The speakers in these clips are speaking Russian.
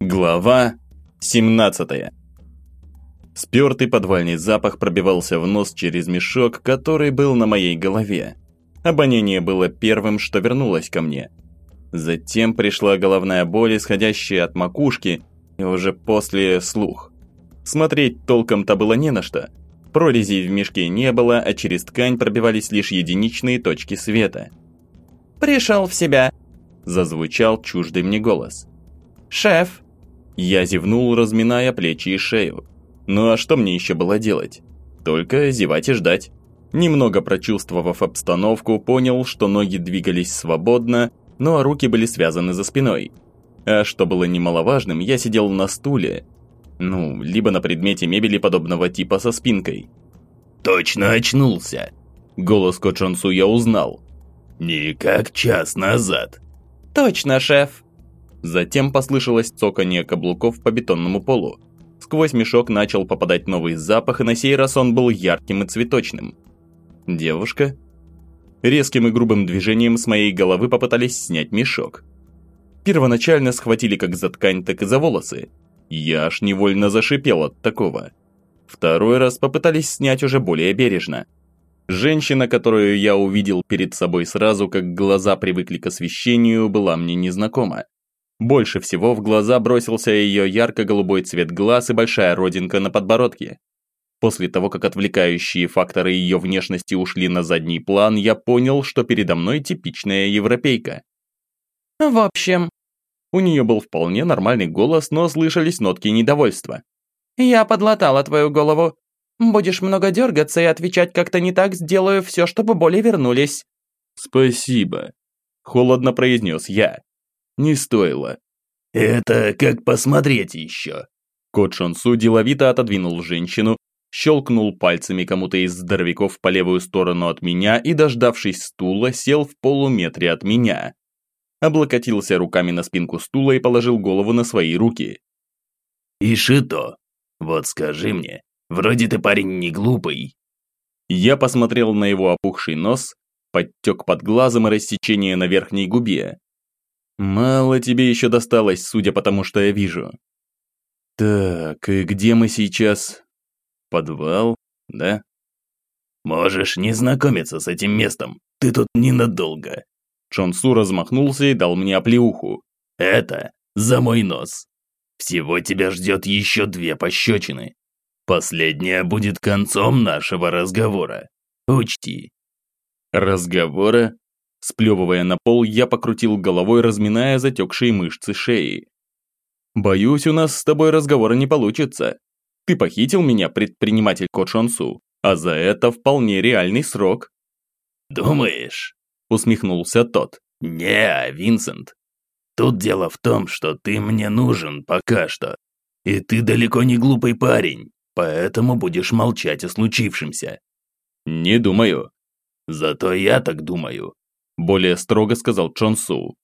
Глава 17 Спертый подвальный запах пробивался в нос через мешок, который был на моей голове. Обоняние было первым, что вернулось ко мне. Затем пришла головная боль, исходящая от макушки, и уже после слух. Смотреть толком-то было не на что. Прорезей в мешке не было, а через ткань пробивались лишь единичные точки света. «Пришел в себя», – зазвучал чуждый мне голос. «Шеф, я зевнул, разминая плечи и шею. Ну а что мне еще было делать? Только зевать и ждать. Немного прочувствовав обстановку, понял, что ноги двигались свободно, ну а руки были связаны за спиной. А что было немаловажным, я сидел на стуле. Ну, либо на предмете мебели подобного типа со спинкой. «Точно очнулся!» Голос Кочонсу я узнал. «Не как час назад!» «Точно, шеф!» Затем послышалось цоканье каблуков по бетонному полу. Сквозь мешок начал попадать новый запах, и на сей раз он был ярким и цветочным. Девушка? Резким и грубым движением с моей головы попытались снять мешок. Первоначально схватили как за ткань, так и за волосы. Я аж невольно зашипел от такого. Второй раз попытались снять уже более бережно. Женщина, которую я увидел перед собой сразу, как глаза привыкли к освещению, была мне незнакома. Больше всего в глаза бросился ее ярко-голубой цвет глаз и большая родинка на подбородке. После того, как отвлекающие факторы ее внешности ушли на задний план, я понял, что передо мной типичная европейка. «В общем...» У нее был вполне нормальный голос, но слышались нотки недовольства. «Я подлатала твою голову. Будешь много дергаться и отвечать как-то не так, сделаю все, чтобы боли вернулись». «Спасибо», – холодно произнес я. Не стоило. «Это как посмотреть еще». Кот Шансу деловито отодвинул женщину, щелкнул пальцами кому-то из здоровяков по левую сторону от меня и, дождавшись стула, сел в полуметре от меня. Облокотился руками на спинку стула и положил голову на свои руки. «Ишито, вот скажи мне, вроде ты парень не глупый». Я посмотрел на его опухший нос, подтек под глазом и рассечение на верхней губе. Мало тебе еще досталось, судя по тому, что я вижу. Так, и где мы сейчас? Подвал, да? Можешь не знакомиться с этим местом, ты тут ненадолго. Чонсу размахнулся и дал мне оплеуху. Это за мой нос. Всего тебя ждет еще две пощечины. Последняя будет концом нашего разговора. Учти. Разговора? Сплевывая на пол, я покрутил головой, разминая затекшие мышцы шеи. «Боюсь, у нас с тобой разговора не получится. Ты похитил меня, предприниматель Ко Шонсу, а за это вполне реальный срок». «Думаешь?» – усмехнулся тот. «Не, Винсент. Тут дело в том, что ты мне нужен пока что. И ты далеко не глупый парень, поэтому будешь молчать о случившемся». «Не думаю». «Зато я так думаю. Более строго сказал Чон Су.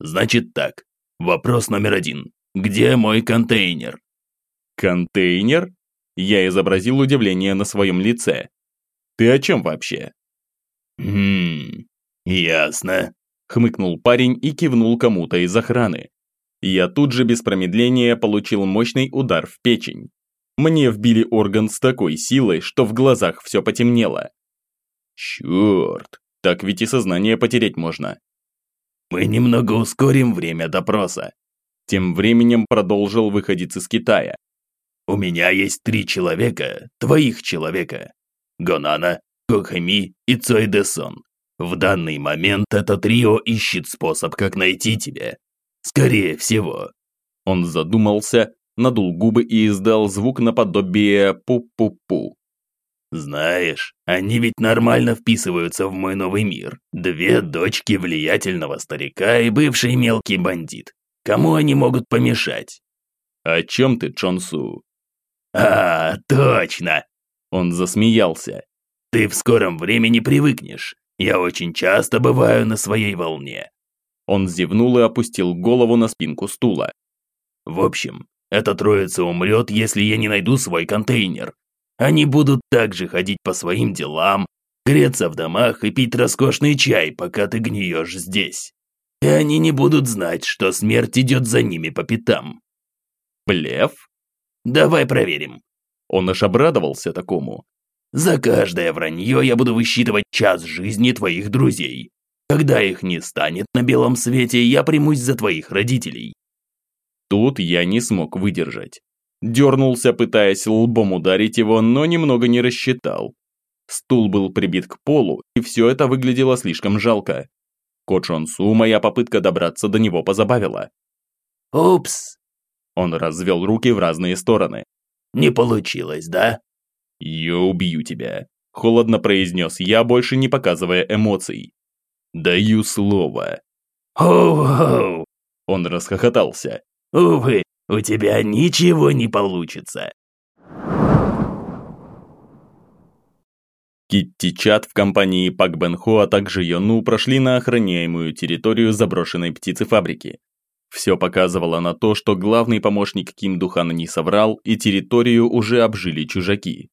«Значит так. Вопрос номер один. Где мой контейнер?» «Контейнер?» Я изобразил удивление на своем лице. «Ты о чем вообще?» «Хм, ясно», — хмыкнул парень и кивнул кому-то из охраны. Я тут же без промедления получил мощный удар в печень. Мне вбили орган с такой силой, что в глазах все потемнело. Черт, так ведь и сознание потерять можно. Мы немного ускорим время допроса. Тем временем продолжил выходить из Китая. У меня есть три человека, твоих человека. Гонана, Кохами и Цой Десон. В данный момент это трио ищет способ, как найти тебя. Скорее всего. Он задумался, надул губы и издал звук наподобие пу-пу-пу. Знаешь, они ведь нормально вписываются в мой новый мир. Две дочки влиятельного старика и бывший мелкий бандит. Кому они могут помешать? О чем ты, Чонсу? А, точно! Он засмеялся. Ты в скором времени привыкнешь. Я очень часто бываю на своей волне. Он зевнул и опустил голову на спинку стула. В общем, эта троица умрет, если я не найду свой контейнер. Они будут также ходить по своим делам, греться в домах и пить роскошный чай, пока ты гниешь здесь. И они не будут знать, что смерть идет за ними по пятам. Блеф? Давай проверим. Он аж обрадовался такому. За каждое вранье я буду высчитывать час жизни твоих друзей. Когда их не станет на белом свете, я примусь за твоих родителей. Тут я не смог выдержать. Дернулся, пытаясь лбом ударить его, но немного не рассчитал. Стул был прибит к полу, и все это выглядело слишком жалко. Кочонсу моя попытка добраться до него позабавила. «Упс!» Он развел руки в разные стороны. «Не получилось, да?» «Я убью тебя», – холодно произнес я, больше не показывая эмоций. «Даю слово». «Оу-оу!» Он расхохотался. «Увы, у тебя ничего не получится». Китти Чат в компании Пак Бен Хо, а также Йону прошли на охраняемую территорию заброшенной птицефабрики. Все показывало на то, что главный помощник Ким Духана не соврал, и территорию уже обжили чужаки.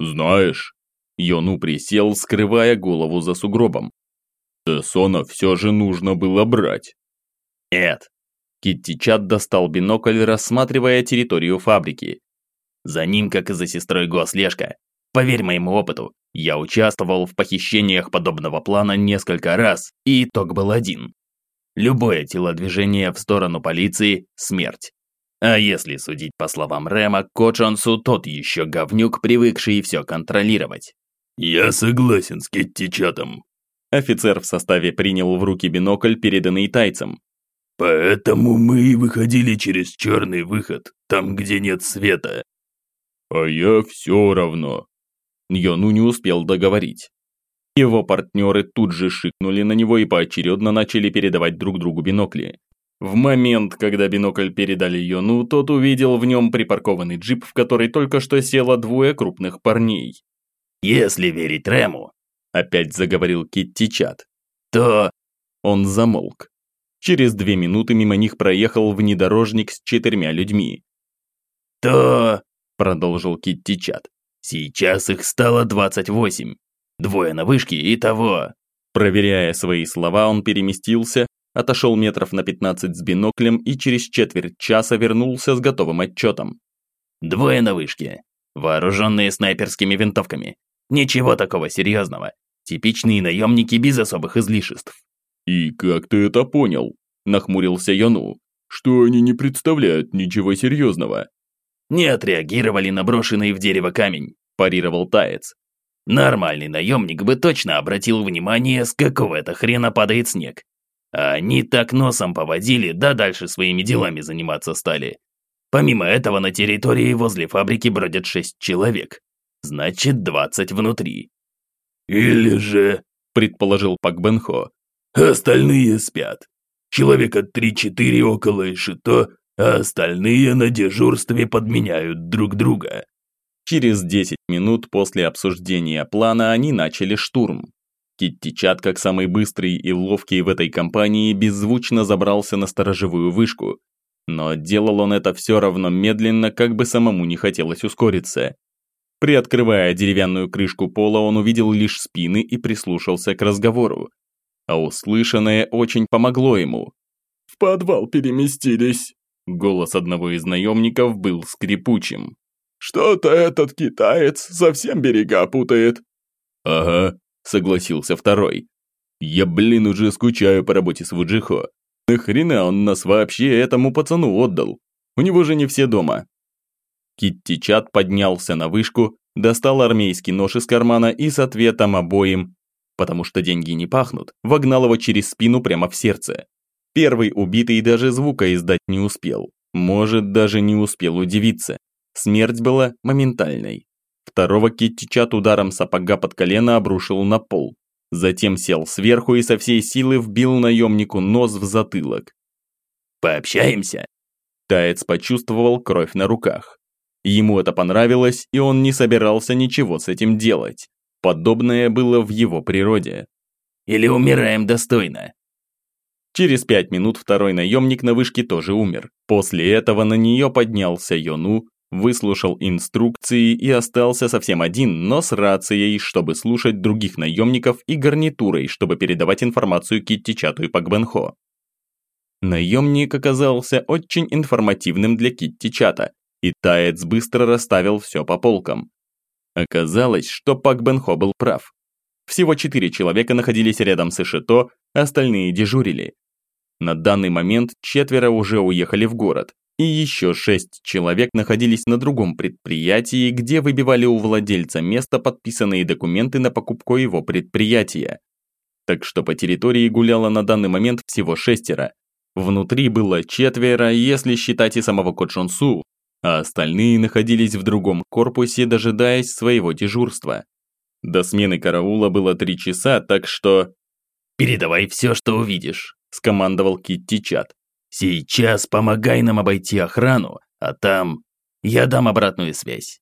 «Знаешь...» Йону присел, скрывая голову за сугробом. «Тессона все же нужно было брать». «Нет». Китти Чат достал бинокль, рассматривая территорию фабрики. «За ним, как и за сестрой Гослежка. Поверь моему опыту, я участвовал в похищениях подобного плана несколько раз, и итог был один. Любое телодвижение в сторону полиции – смерть. А если судить по словам Рэма, Кочонсу тот еще говнюк, привыкший все контролировать. «Я согласен с Кетти Чатом». Офицер в составе принял в руки бинокль, переданный тайцам. «Поэтому мы и выходили через черный выход, там, где нет света». «А я все равно», Йону не успел договорить. Его партнеры тут же шикнули на него и поочередно начали передавать друг другу бинокли. В момент, когда бинокль передали Йону, тот увидел в нем припаркованный джип, в который только что село двое крупных парней. «Если верить Рэму», – опять заговорил Китти Чат, – «то...» Он замолк. Через две минуты мимо них проехал внедорожник с четырьмя людьми. «То...» – продолжил Китти Чат. Сейчас их стало 28. Двое на вышке и того. Проверяя свои слова, он переместился, отошел метров на 15 с биноклем и через четверть часа вернулся с готовым отчетом. Двое на вышке. Вооруженные снайперскими винтовками. Ничего такого серьезного. Типичные наемники без особых излишеств. «И как ты это понял?» – нахмурился Яну. «Что они не представляют ничего серьезного?» «Не отреагировали на брошенный в дерево камень парировал Таец. Нормальный наемник бы точно обратил внимание, с какого это хрена падает снег. А они так носом поводили, да дальше своими делами заниматься стали. Помимо этого, на территории возле фабрики бродят шесть человек. Значит, двадцать внутри. «Или же», – предположил Пак Бенхо, – «остальные спят. Человека три-четыре около Ишито, а остальные на дежурстве подменяют друг друга. Через 10 минут после обсуждения плана они начали штурм. Китти Чат, как самый быстрый и ловкий в этой компании, беззвучно забрался на сторожевую вышку. Но делал он это все равно медленно, как бы самому не хотелось ускориться. Приоткрывая деревянную крышку пола, он увидел лишь спины и прислушался к разговору. А услышанное очень помогло ему. «В подвал переместились», – голос одного из наемников был скрипучим. Что-то этот китаец совсем берега путает». «Ага», – согласился второй. «Я, блин, уже скучаю по работе с Вуджихо. Нахрена он нас вообще этому пацану отдал? У него же не все дома». Китти Чат поднялся на вышку, достал армейский нож из кармана и с ответом обоим, потому что деньги не пахнут, вогнал его через спину прямо в сердце. Первый убитый даже звука издать не успел. Может, даже не успел удивиться. Смерть была моментальной. Второго Киттичат ударом сапога под колено обрушил на пол. Затем сел сверху и со всей силы вбил наемнику нос в затылок. «Пообщаемся?» Таец почувствовал кровь на руках. Ему это понравилось, и он не собирался ничего с этим делать. Подобное было в его природе. «Или умираем достойно?» Через пять минут второй наемник на вышке тоже умер. После этого на нее поднялся Йону, выслушал инструкции и остался совсем один, но с рацией, чтобы слушать других наемников и гарнитурой, чтобы передавать информацию Китти Чату и Пакбенхо. Наемник оказался очень информативным для Китти-чата, и Таец быстро расставил все по полкам. Оказалось, что Пак Бенхо был прав. Всего четыре человека находились рядом с Ишито, остальные дежурили. На данный момент четверо уже уехали в город, и еще шесть человек находились на другом предприятии, где выбивали у владельца места подписанные документы на покупку его предприятия. Так что по территории гуляло на данный момент всего шестеро. Внутри было четверо, если считать и самого Кочонсу, а остальные находились в другом корпусе, дожидаясь своего дежурства. До смены караула было три часа, так что... «Передавай все, что увидишь», – скомандовал Китти Чат. «Сейчас помогай нам обойти охрану, а там я дам обратную связь».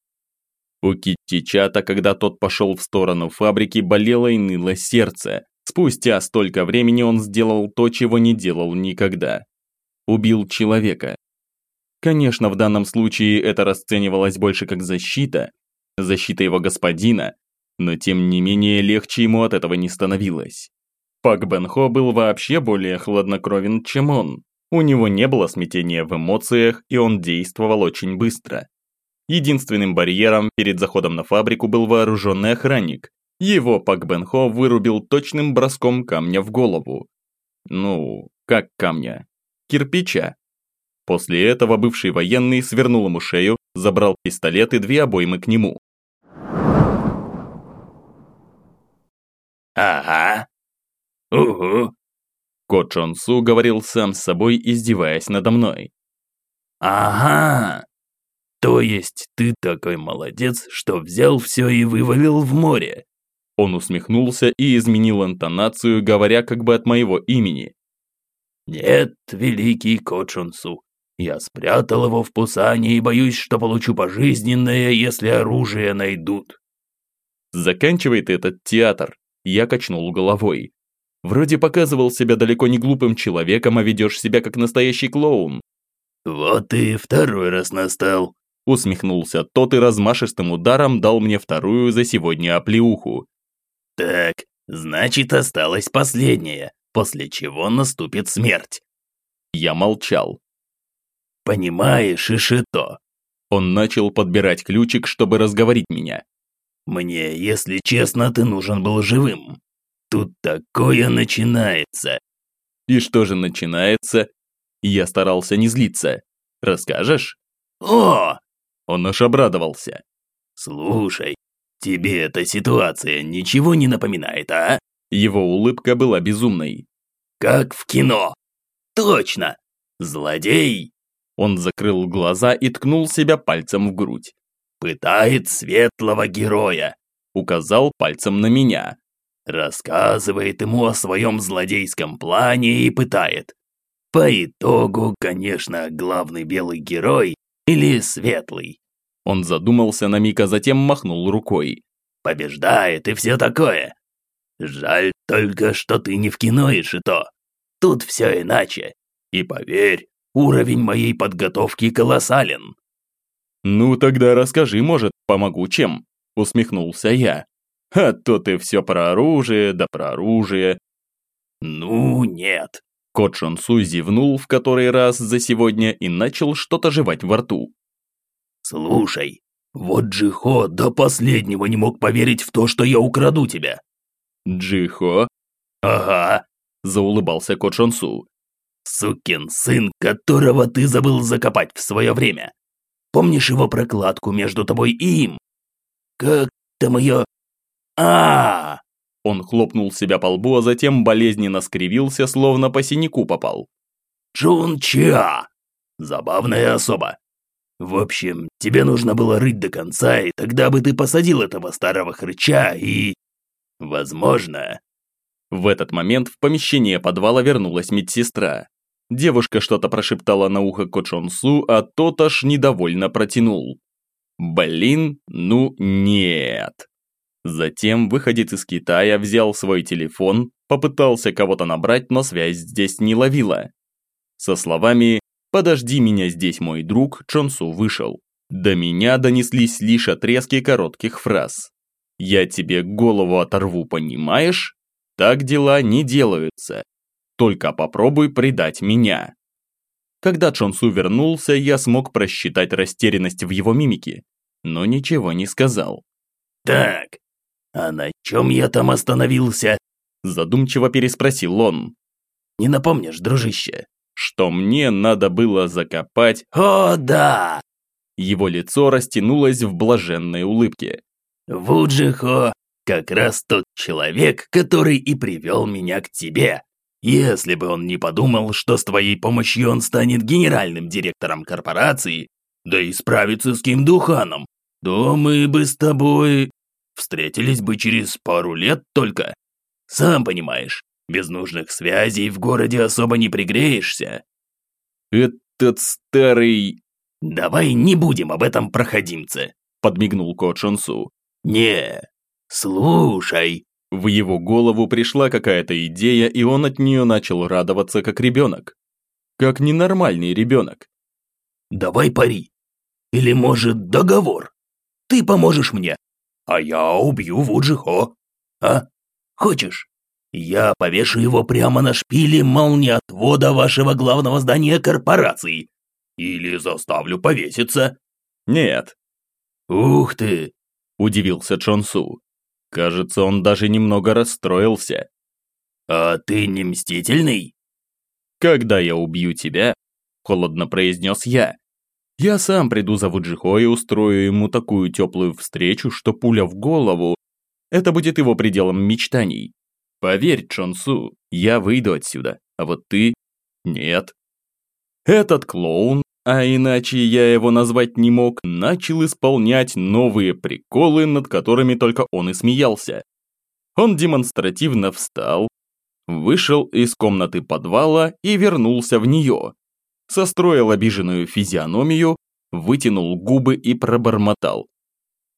У Китти Чата, когда тот пошел в сторону фабрики, болело и ныло сердце. Спустя столько времени он сделал то, чего не делал никогда. Убил человека. Конечно, в данном случае это расценивалось больше как защита, защита его господина, но тем не менее легче ему от этого не становилось. Пак Бенхо был вообще более хладнокровен, чем он. У него не было смятения в эмоциях, и он действовал очень быстро. Единственным барьером перед заходом на фабрику был вооруженный охранник. Его Пак Бенхо вырубил точным броском камня в голову. Ну, как камня? Кирпича. После этого бывший военный свернул ему шею, забрал пистолет и две обоймы к нему. «Ага. Угу». Ко Чон Су говорил сам с собой, издеваясь надо мной. «Ага. То есть ты такой молодец, что взял все и вывалил в море?» Он усмехнулся и изменил интонацию, говоря как бы от моего имени. «Нет, великий Ко Чон Су, я спрятал его в Пусане и боюсь, что получу пожизненное, если оружие найдут». Заканчивай ты этот театр, я качнул головой. Вроде показывал себя далеко не глупым человеком, а ведешь себя как настоящий клоун. Вот и второй раз настал. Усмехнулся тот и размашистым ударом дал мне вторую за сегодня оплеуху. Так, значит осталась последняя, после чего наступит смерть. Я молчал. Понимаешь, Ишито. Он начал подбирать ключик, чтобы разговорить меня. Мне, если честно, ты нужен был живым. Тут такое начинается. И что же начинается? Я старался не злиться. Расскажешь? О! Он аж обрадовался. Слушай, тебе эта ситуация ничего не напоминает, а? Его улыбка была безумной. Как в кино. Точно. Злодей. Он закрыл глаза и ткнул себя пальцем в грудь пытает светлого героя», указал пальцем на меня. Рассказывает ему о своем злодейском плане и пытает. По итогу, конечно, главный белый герой или светлый. Он задумался на миг, а затем махнул рукой. Побеждает и все такое. Жаль только, что ты не в кино и то. Тут все иначе. И поверь, уровень моей подготовки колоссален. «Ну тогда расскажи, может, помогу чем?» – усмехнулся я. «А то ты все про оружие, да про оружие». «Ну нет». Кот Шансу зевнул в который раз за сегодня и начал что-то жевать во рту. «Слушай, вот Джихо до последнего не мог поверить в то, что я украду тебя». «Джихо?» «Ага», – заулыбался Кот Шансу. «Сукин сын, которого ты забыл закопать в свое время. Помнишь его прокладку между тобой и им? Как там ее... а, Он хлопнул себя по лбу, а затем болезненно скривился, словно по синяку попал. Джун Ча! Забавная особа. В общем, тебе нужно было рыть до конца, и тогда бы ты посадил этого старого хрыча и... Возможно... В этот момент в помещение подвала вернулась медсестра. Девушка что-то прошептала на ухо Кочонсу, а тот аж недовольно протянул. Блин, ну нет. Затем выходец из Китая взял свой телефон, попытался кого-то набрать, но связь здесь не ловила. Со словами «Подожди меня здесь, мой друг», Чонсу вышел. До меня донеслись лишь отрезки коротких фраз. «Я тебе голову оторву, понимаешь? Так дела не делаются. Только попробуй предать меня. Когда Чонсу вернулся, я смог просчитать растерянность в его мимике, но ничего не сказал. «Так, а на чем я там остановился?» Задумчиво переспросил он. «Не напомнишь, дружище?» Что мне надо было закопать... «О, да!» Его лицо растянулось в блаженной улыбке. «Вуджихо как раз тот человек, который и привел меня к тебе. Если бы он не подумал, что с твоей помощью он станет генеральным директором корпорации, да и справится с Ким Духаном, то мы бы с тобой встретились бы через пару лет только. Сам понимаешь, без нужных связей в городе особо не пригреешься. Этот старый... Давай не будем об этом проходимце, подмигнул Ко Чонсу. Не, слушай. В его голову пришла какая-то идея, и он от нее начал радоваться как ребенок. Как ненормальный ребенок. Давай пари. Или, может, договор. Ты поможешь мне, а я убью Вуджихо. А? Хочешь? Я повешу его прямо на шпиле молниеотвода вашего главного здания корпорации. Или заставлю повеситься. Нет. Ух ты, удивился Чонсу. Кажется, он даже немного расстроился. А ты не мстительный? Когда я убью тебя, холодно произнес я, я сам приду за Вуджихо и устрою ему такую теплую встречу, что пуля в голову – это будет его пределом мечтаний. Поверь, Чонсу, я выйду отсюда, а вот ты – нет. Этот клоун, а иначе я его назвать не мог, начал исполнять новые приколы, над которыми только он и смеялся. Он демонстративно встал, вышел из комнаты подвала и вернулся в нее, состроил обиженную физиономию, вытянул губы и пробормотал.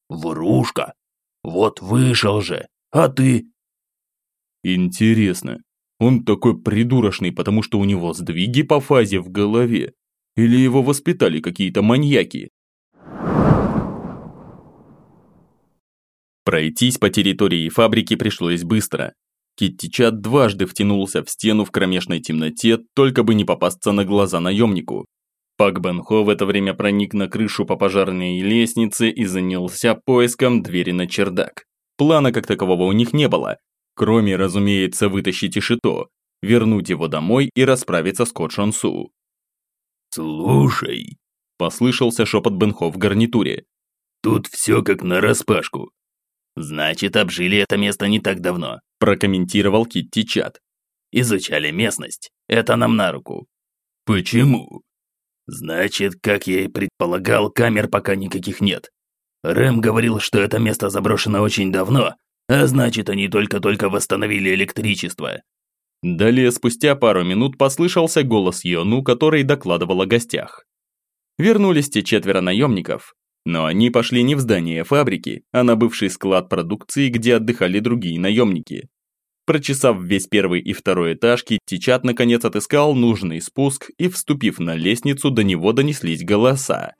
«Врушка! Вот вышел же, а ты...» «Интересно, он такой придурочный, потому что у него сдвиги по фазе в голове? Или его воспитали какие-то маньяки?» Пройтись по территории фабрики пришлось быстро. Киттичат дважды втянулся в стену в кромешной темноте, только бы не попасться на глаза наемнику. Пак Бенхо в это время проник на крышу по пожарной лестнице и занялся поиском двери на чердак. Плана как такового у них не было, кроме, разумеется, вытащить Ишито, вернуть его домой и расправиться с Ко Су. «Слушай», – послышался шепот Бенхо в гарнитуре. «Тут все как нараспашку. Значит, обжили это место не так давно прокомментировал Китти Чат. «Изучали местность. Это нам на руку». «Почему?» «Значит, как я и предполагал, камер пока никаких нет. Рэм говорил, что это место заброшено очень давно, а значит, они только-только восстановили электричество». Далее, спустя пару минут, послышался голос Йону, который докладывал о гостях. Вернулись те четверо наемников, но они пошли не в здание фабрики, а на бывший склад продукции, где отдыхали другие наемники. Прочесав весь первый и второй этаж, Киттичат наконец отыскал нужный спуск и, вступив на лестницу, до него донеслись голоса.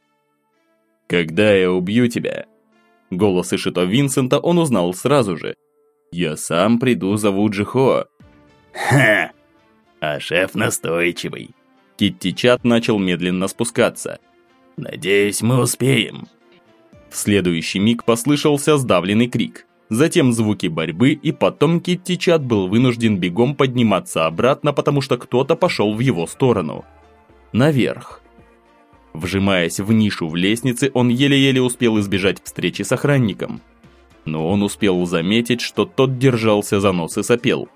«Когда я убью тебя?» Голос Ишито Винсента он узнал сразу же. «Я сам приду за Вуджихо». «Ха! А шеф настойчивый». Киттичат начал медленно спускаться. «Надеюсь, мы успеем». В следующий миг послышался сдавленный крик. Затем звуки борьбы, и потом Китти Чат был вынужден бегом подниматься обратно, потому что кто-то пошел в его сторону. Наверх. Вжимаясь в нишу в лестнице, он еле-еле успел избежать встречи с охранником. Но он успел заметить, что тот держался за нос и сопел.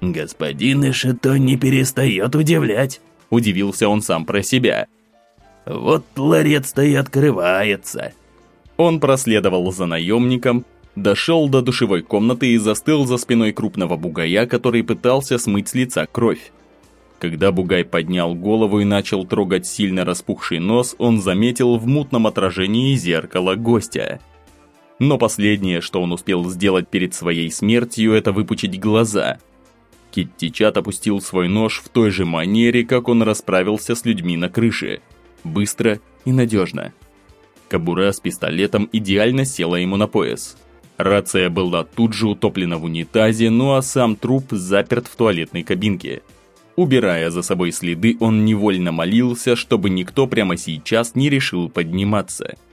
«Господин Ишито не перестает удивлять», – удивился он сам про себя. Вот ларец-то и открывается. Он проследовал за наемником, дошел до душевой комнаты и застыл за спиной крупного бугая, который пытался смыть с лица кровь. Когда бугай поднял голову и начал трогать сильно распухший нос, он заметил в мутном отражении зеркало гостя. Но последнее, что он успел сделать перед своей смертью, это выпучить глаза. Китти Чат опустил свой нож в той же манере, как он расправился с людьми на крыше – быстро и надежно. Кобура с пистолетом идеально села ему на пояс. Рация была тут же утоплена в унитазе, ну а сам труп заперт в туалетной кабинке. Убирая за собой следы, он невольно молился, чтобы никто прямо сейчас не решил подниматься –